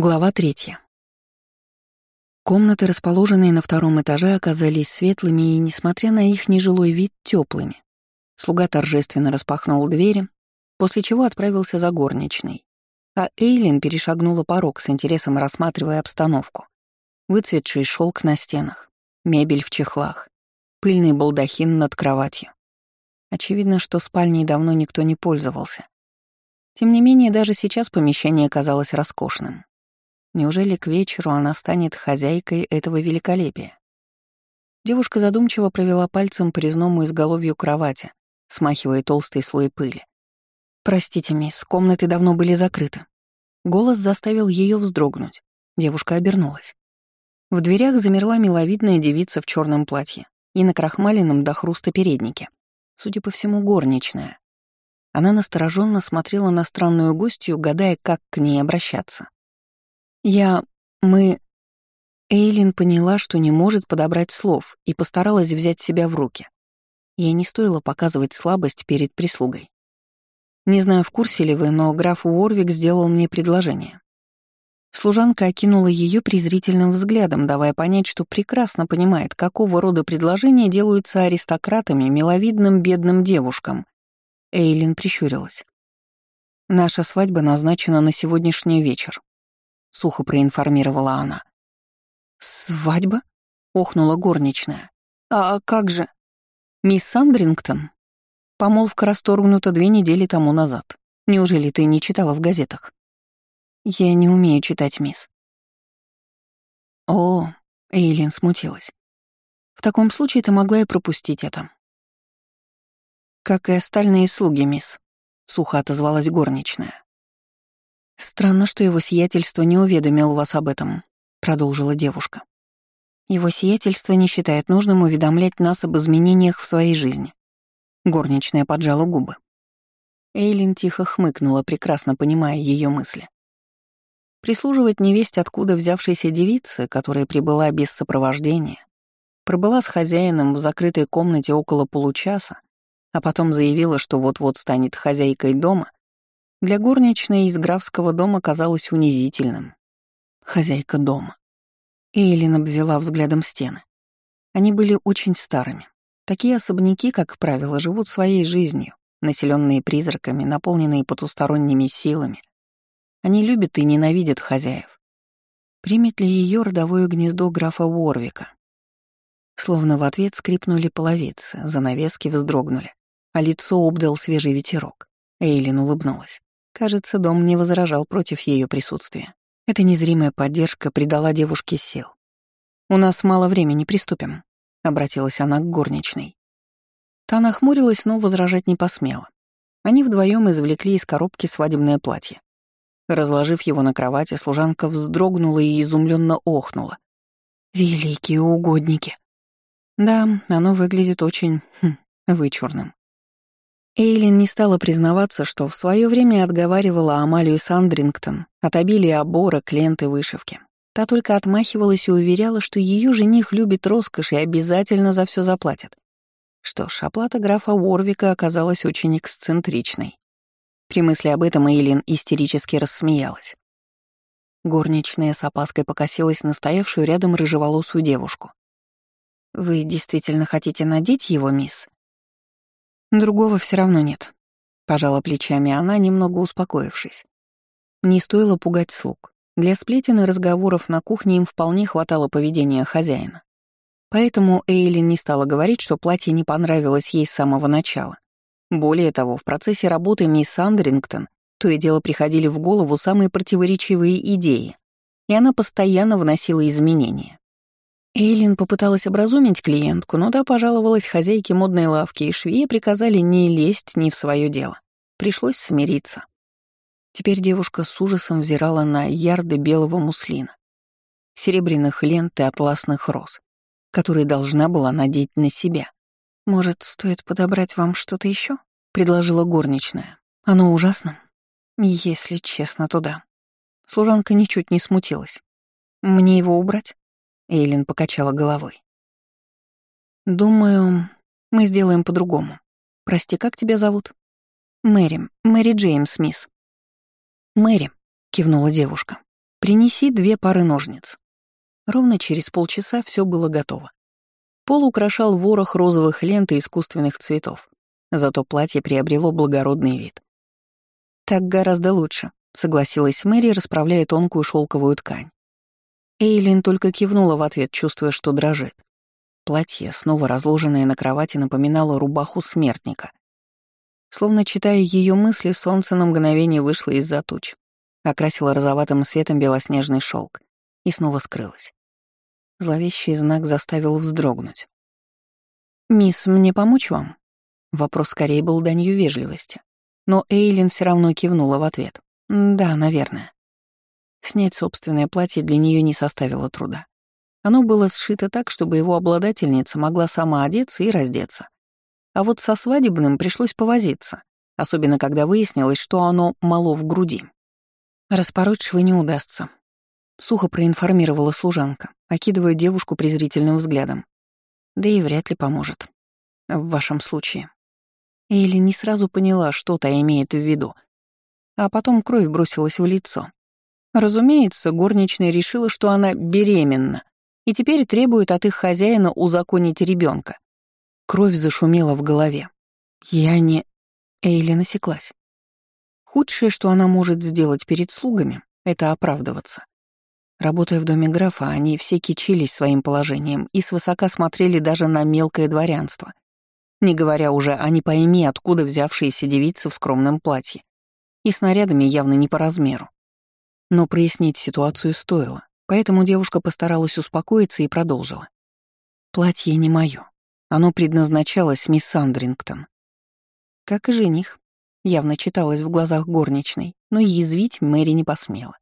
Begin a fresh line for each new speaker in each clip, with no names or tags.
Глава третья. Комнаты, расположенные на втором этаже, оказались светлыми и, несмотря на их нежилой вид, теплыми. Слуга торжественно распахнул двери, после чего отправился за горничной. А Эйлин перешагнула порог с интересом рассматривая обстановку. Выцветший шелк на стенах, мебель в чехлах, пыльный балдахин над кроватью. Очевидно, что спальней давно никто не пользовался. Тем не менее, даже сейчас помещение казалось роскошным. Неужели к вечеру она станет хозяйкой этого великолепия? Девушка задумчиво провела пальцем по резному изголовью кровати, смахивая толстый слой пыли. «Простите, мисс, комнаты давно были закрыты». Голос заставил ее вздрогнуть. Девушка обернулась. В дверях замерла миловидная девица в черном платье и на крахмаленном до хруста переднике. Судя по всему, горничная. Она настороженно смотрела на странную гостью, гадая, как к ней обращаться. Я... мы... Эйлин поняла, что не может подобрать слов, и постаралась взять себя в руки. Ей не стоило показывать слабость перед прислугой. Не знаю, в курсе ли вы, но граф Уорвик сделал мне предложение. Служанка окинула ее презрительным взглядом, давая понять, что прекрасно понимает, какого рода предложения делаются аристократами, миловидным бедным девушкам. Эйлин прищурилась. «Наша свадьба назначена на сегодняшний вечер. — сухо проинформировала она. «Свадьба?» — охнула горничная. «А как же?» «Мисс Сандрингтон?» Помолвка расторгнута две недели тому назад. Неужели ты не читала в газетах? Я не умею читать, мисс. О, Эйлин смутилась. В таком случае ты могла и пропустить это. Как и остальные слуги, мисс, сухо отозвалась горничная. «Странно, что его сиятельство не уведомил вас об этом», — продолжила девушка. «Его сиятельство не считает нужным уведомлять нас об изменениях в своей жизни». Горничная поджала губы. Эйлин тихо хмыкнула, прекрасно понимая ее мысли. Прислуживать невесть откуда взявшейся девице, которая прибыла без сопровождения, пробыла с хозяином в закрытой комнате около получаса, а потом заявила, что вот-вот станет хозяйкой дома, для горничной из графского дома казалось унизительным. Хозяйка дома. Эйлин обвела взглядом стены. Они были очень старыми. Такие особняки, как правило, живут своей жизнью, населенные призраками, наполненные потусторонними силами. Они любят и ненавидят хозяев. Примет ли ее родовое гнездо графа Уорвика? Словно в ответ скрипнули половицы, занавески вздрогнули, а лицо обдал свежий ветерок. Эйлин улыбнулась. Кажется, дом не возражал против ее присутствия. Эта незримая поддержка придала девушке сил. «У нас мало времени, приступим», — обратилась она к горничной. Та нахмурилась, но возражать не посмела. Они вдвоем извлекли из коробки свадебное платье. Разложив его на кровати, служанка вздрогнула и изумленно охнула. «Великие угодники!» Да, оно выглядит очень хм, вычурным. Эйлин не стала признаваться, что в свое время отговаривала Амалию Сандрингтон от обилия оборок, ленты, вышивки. Та только отмахивалась и уверяла, что ее жених любит роскошь и обязательно за все заплатит. Что ж, оплата графа Уорвика оказалась очень эксцентричной. При мысли об этом Эйлин истерически рассмеялась. Горничная с опаской покосилась на стоявшую рядом рыжеволосую девушку. «Вы действительно хотите надеть его, мисс?» Другого все равно нет. Пожала плечами она, немного успокоившись. Не стоило пугать слуг. Для сплетен и разговоров на кухне им вполне хватало поведения хозяина. Поэтому Эйлин не стала говорить, что платье не понравилось ей с самого начала. Более того, в процессе работы мисс Андрингтон то и дело приходили в голову самые противоречивые идеи, и она постоянно вносила изменения. Эйлин попыталась образумить клиентку, но та пожаловалась хозяйке модной лавки, и швеи приказали не лезть ни в свое дело. Пришлось смириться. Теперь девушка с ужасом взирала на ярды белого муслина, серебряных лент и атласных роз, которые должна была надеть на себя. «Может, стоит подобрать вам что-то еще? предложила горничная. «Оно ужасно. Если честно, туда». Служанка ничуть не смутилась. «Мне его убрать?» Эйлин покачала головой. «Думаю, мы сделаем по-другому. Прости, как тебя зовут?» «Мэри. Мэри Джеймс, мисс». «Мэри», — кивнула девушка. «Принеси две пары ножниц». Ровно через полчаса все было готово. Пол украшал ворох розовых лент и искусственных цветов. Зато платье приобрело благородный вид. «Так гораздо лучше», — согласилась Мэри, расправляя тонкую шелковую ткань. Эйлин только кивнула в ответ, чувствуя, что дрожит. Платье, снова разложенное на кровати, напоминало рубаху смертника. Словно читая ее мысли, солнце на мгновение вышло из-за туч, окрасило розоватым светом белоснежный шелк и снова скрылось. Зловещий знак заставил вздрогнуть. «Мисс, мне помочь вам?» Вопрос скорее был данью вежливости. Но Эйлин все равно кивнула в ответ. «Да, наверное». Снять собственное платье для нее не составило труда. Оно было сшито так, чтобы его обладательница могла сама одеться и раздеться. А вот со свадебным пришлось повозиться, особенно когда выяснилось, что оно мало в груди. Распороть швы не удастся. Сухо проинформировала служанка, окидывая девушку презрительным взглядом. Да и вряд ли поможет. В вашем случае. Элли не сразу поняла, что та имеет в виду. А потом кровь бросилась в лицо. Разумеется, горничная решила, что она беременна, и теперь требует от их хозяина узаконить ребенка. Кровь зашумела в голове. Я не... Эйли насеклась. Худшее, что она может сделать перед слугами, это оправдываться. Работая в доме графа, они все кичились своим положением и свысока смотрели даже на мелкое дворянство, не говоря уже о не пойми, откуда взявшиеся девицы в скромном платье, и снарядами явно не по размеру. Но прояснить ситуацию стоило, поэтому девушка постаралась успокоиться и продолжила. «Платье не моё. Оно предназначалось мисс Сандрингтон. Как и жених, явно читалось в глазах горничной, но язвить Мэри не посмела.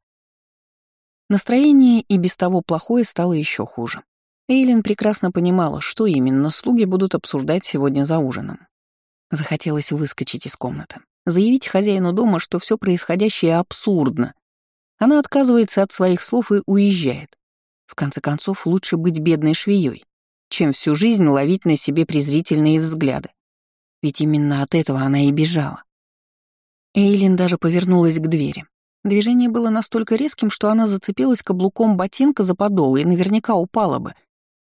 Настроение и без того плохое стало еще хуже. Эйлин прекрасно понимала, что именно слуги будут обсуждать сегодня за ужином. Захотелось выскочить из комнаты, заявить хозяину дома, что все происходящее абсурдно. Она отказывается от своих слов и уезжает. В конце концов, лучше быть бедной швеей, чем всю жизнь ловить на себе презрительные взгляды. Ведь именно от этого она и бежала. Эйлин даже повернулась к двери. Движение было настолько резким, что она зацепилась каблуком ботинка за подол и наверняка упала бы,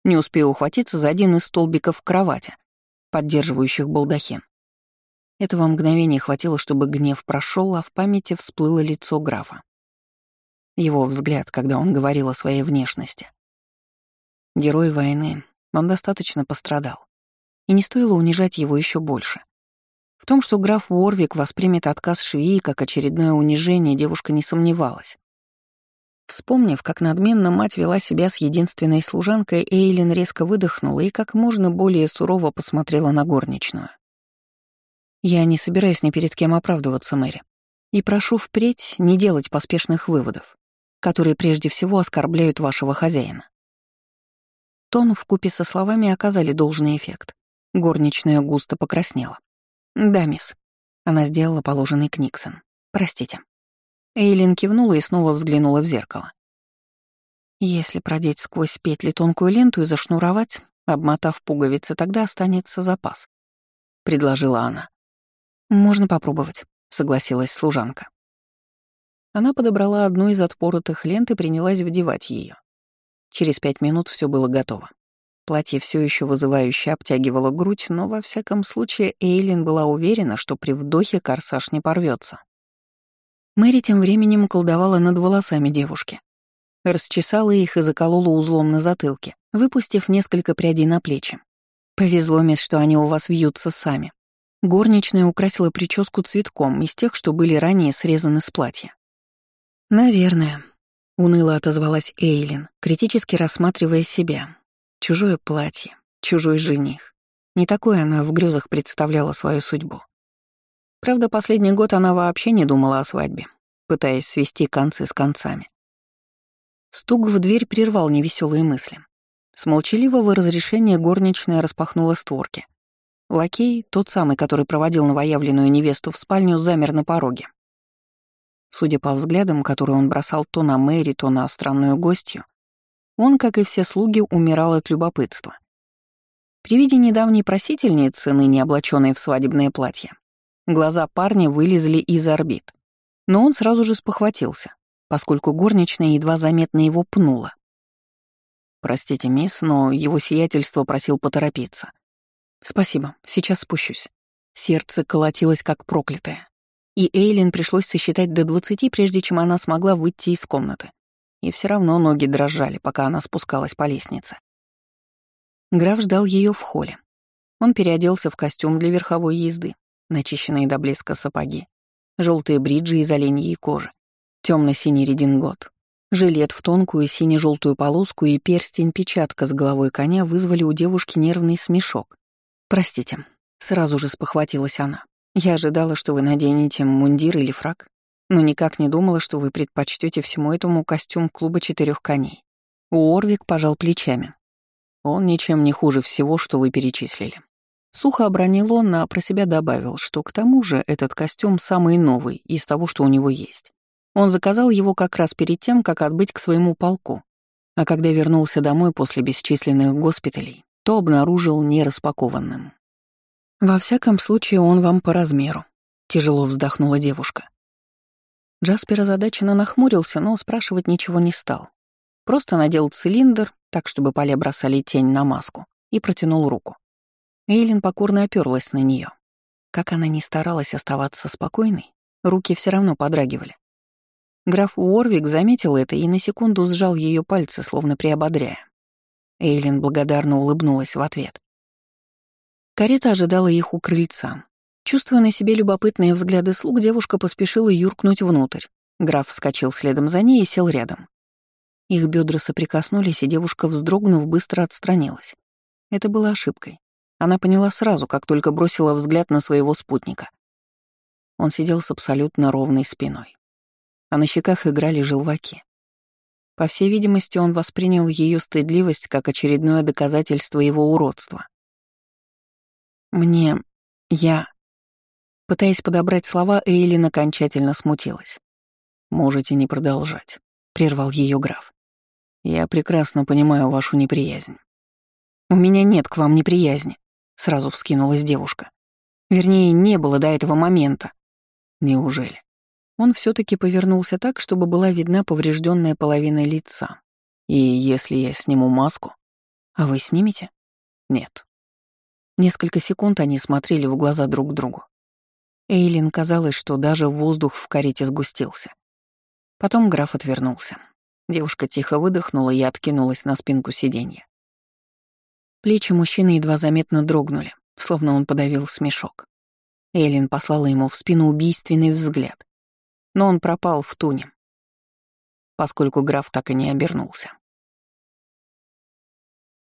не успея ухватиться за один из столбиков кровати, поддерживающих балдахин. Этого мгновения хватило, чтобы гнев прошел, а в памяти всплыло лицо графа. Его взгляд, когда он говорил о своей внешности. Герой войны, он достаточно пострадал. И не стоило унижать его еще больше. В том, что граф Уорвик воспримет отказ швеи как очередное унижение, девушка не сомневалась. Вспомнив, как надменно мать вела себя с единственной служанкой, Эйлин резко выдохнула и как можно более сурово посмотрела на горничную. «Я не собираюсь ни перед кем оправдываться, Мэри, и прошу впредь не делать поспешных выводов, которые прежде всего оскорбляют вашего хозяина. Тон в купе со словами оказали должный эффект. Горничная густо покраснела. «Да, мисс». Она сделала положенный Книксон. «Простите». Эйлин кивнула и снова взглянула в зеркало. «Если продеть сквозь петли тонкую ленту и зашнуровать, обмотав пуговицы, тогда останется запас», — предложила она. «Можно попробовать», — согласилась служанка. Она подобрала одну из отпоротых лент и принялась вдевать ее. Через пять минут все было готово. Платье все еще вызывающе обтягивало грудь, но во всяком случае Эйлин была уверена, что при вдохе корсаж не порвется. Мэри тем временем колдовала над волосами девушки. Расчесала их и заколола узлом на затылке, выпустив несколько прядей на плечи. «Повезло, мисс, что они у вас вьются сами». Горничная украсила прическу цветком из тех, что были ранее срезаны с платья. «Наверное», Уныло отозвалась Эйлин, критически рассматривая себя. Чужое платье, чужой жених. Не такой она в грезах представляла свою судьбу. Правда, последний год она вообще не думала о свадьбе, пытаясь свести концы с концами. Стук в дверь прервал невеселые мысли. С молчаливого разрешения горничная распахнула створки. Лакей, тот самый, который проводил новоявленную невесту в спальню, замер на пороге. Судя по взглядам, которые он бросал то на Мэри, то на странную гостью, он, как и все слуги, умирал от любопытства. При виде недавней просительницы, ныне облаченной в свадебное платье, глаза парня вылезли из орбит. Но он сразу же спохватился. поскольку горничная едва заметно его пнула. «Простите, мисс, но его сиятельство просил поторопиться». «Спасибо, сейчас спущусь». Сердце колотилось как проклятое. И Эйлин пришлось сосчитать до двадцати, прежде чем она смогла выйти из комнаты. И все равно ноги дрожали, пока она спускалась по лестнице. Граф ждал ее в холле. Он переоделся в костюм для верховой езды, начищенные до блеска сапоги, желтые бриджи из оленьей кожи, темно-синий редингот, жилет в тонкую сине-желтую полоску и перстень-печатка с головой коня вызвали у девушки нервный смешок. «Простите», — сразу же спохватилась она. «Я ожидала, что вы наденете мундир или фраг, но никак не думала, что вы предпочтете всему этому костюм клуба четырех коней». Уорвик пожал плечами. «Он ничем не хуже всего, что вы перечислили. Сухо обронил он, а про себя добавил, что к тому же этот костюм самый новый из того, что у него есть. Он заказал его как раз перед тем, как отбыть к своему полку. А когда вернулся домой после бесчисленных госпиталей, то обнаружил нераспакованным. «Во всяком случае, он вам по размеру», — тяжело вздохнула девушка. Джаспер озадаченно нахмурился, но спрашивать ничего не стал. Просто надел цилиндр, так, чтобы поля бросали тень на маску, и протянул руку. Эйлин покорно оперлась на нее. Как она ни старалась оставаться спокойной, руки все равно подрагивали. Граф Уорвик заметил это и на секунду сжал ее пальцы, словно приободряя. Эйлин благодарно улыбнулась в ответ. Карета ожидала их у крыльца. Чувствуя на себе любопытные взгляды слуг, девушка поспешила юркнуть внутрь. Граф вскочил следом за ней и сел рядом. Их бедра соприкоснулись, и девушка, вздрогнув, быстро отстранилась. Это было ошибкой. Она поняла сразу, как только бросила взгляд на своего спутника. Он сидел с абсолютно ровной спиной. А на щеках играли желваки. По всей видимости, он воспринял ее стыдливость как очередное доказательство его уродства. «Мне... я...» Пытаясь подобрать слова, Эйлин окончательно смутилась. «Можете не продолжать», — прервал ее граф. «Я прекрасно понимаю вашу неприязнь». «У меня нет к вам неприязни», Сразу вскинулась девушка. Вернее, не было до этого момента. Неужели? Он все таки повернулся так, чтобы была видна поврежденная половина лица. И если я сниму маску... А вы снимете? Нет. Несколько секунд они смотрели в глаза друг другу. Эйлин казалось, что даже воздух в карете сгустился. Потом граф отвернулся. Девушка тихо выдохнула и откинулась на спинку сиденья. Плечи мужчины едва заметно дрогнули, словно он подавил смешок. Эллен послала ему в спину убийственный взгляд. Но он пропал в туне, поскольку граф так и не обернулся.